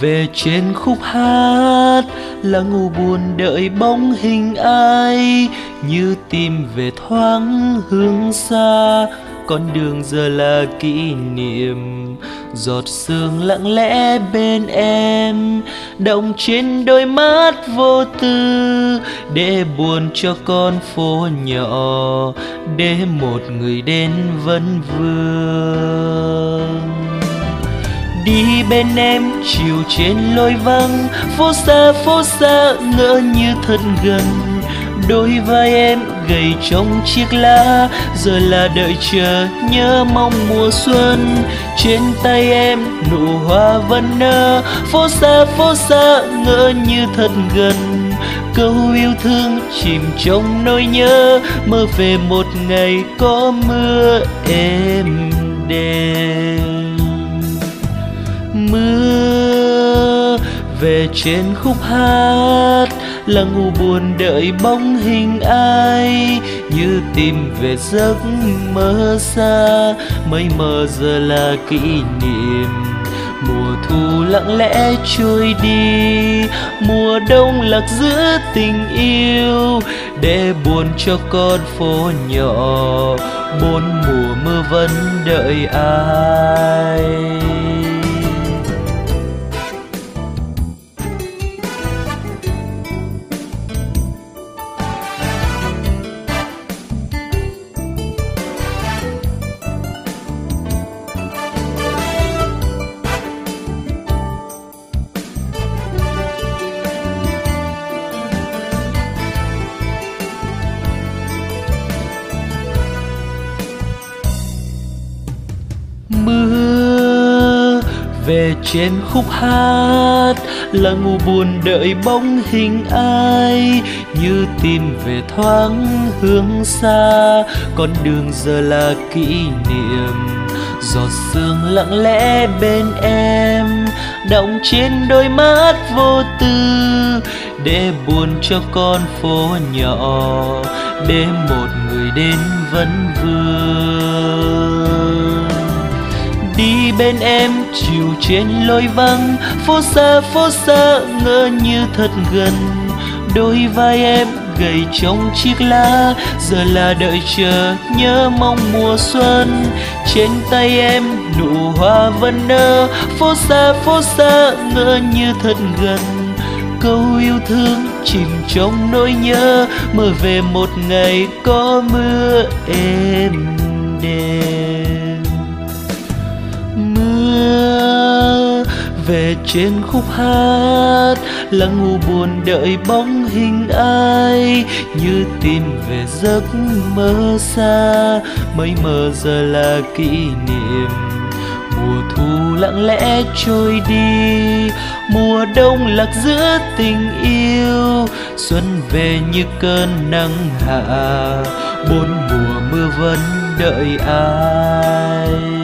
về trên khúc hát, là ngủ buồn đợi bóng hình ai, như tìm về thoáng hướng xa. Con đường giờ là kỷ niệm, giọt sương lặng lẽ bên em động trên đôi mắt vô tư, để buồn cho con phố nhỏ, để một người đến vẫn vương đi bên em, chiều trên lối vắng. Phố xa phố xa, ngỡ như thật gần. Đôi vai em gầy trong chiếc lá. Giờ là đợi chờ, nhớ mong mùa xuân. Trên tay em nụ hoa vẫn nở. Phố xa phố xa, ngỡ như thật gần. Câu yêu thương chìm trong nỗi nhớ. Mơ về một ngày có mưa em. Trên khúc hát là ngủ buồn đợi bóng hình ai như tìm về giấc mơ xa. Mây mờ giờ là kỷ niệm, mùa thu lặng lẽ trôi đi. Mùa đông lạc giữa tình yêu, để buồn cho con phố nhỏ. Bốn mùa mưa vẫn đợi ai? Về trên khúc hát, là ngủ buồn đợi bóng hình ai, như tìm về thoáng hướng xa. Con đường giờ là kỷ niệm, giọt sương lặng lẽ bên em động trên đôi mắt vô tư, để buồn cho con phố nhỏ, để một người đến vẫn vương đi bên em, chiều trên lối vắng. Phố xa phố xa ngỡ như thật gần. Đôi vai em gầy trong chiếc lá. Giờ là đợi chờ, nhớ mong mùa xuân. Trên tay em nụ hoa vẫn nở phố xa phố xa ngỡ như thật gần. Câu yêu thương chìm trong nỗi nhớ. Mơ về một ngày có mưa êm đềm. Về trên khúc hát. Lắng u buồn đợi bóng hình ai, như tìm về giấc mơ xa. Mây mờ giờ là kỷ niệm, mùa thu lặng lẽ trôi đi. Mùa đông lạc giữa tình yêu, xuân về như cơn nắng hạ. Bốn mùa mưa vẫn đợi ai?